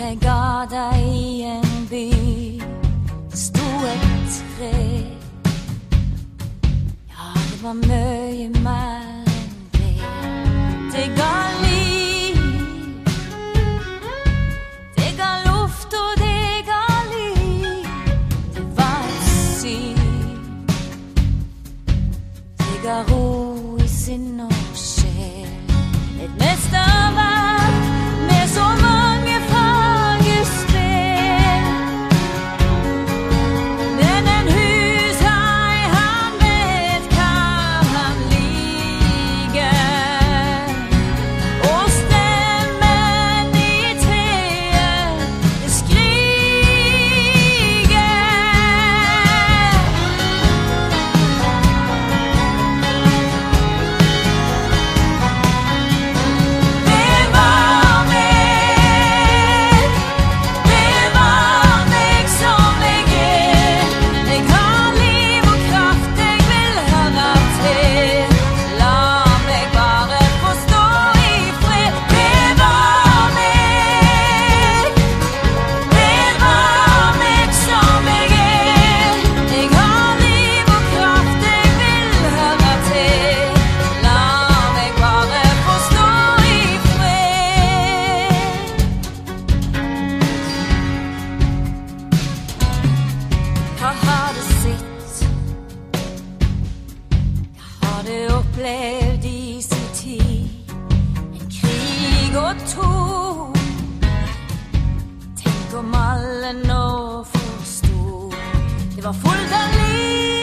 jeg ga deg i en by, sto et tre. Ja, det var mye mer enn det. Det ga ro i sinn og sjel. Et mesterverk. Opplevd i sin tid? En krig og to. Tenk om alle nå forsto. Det var fullt av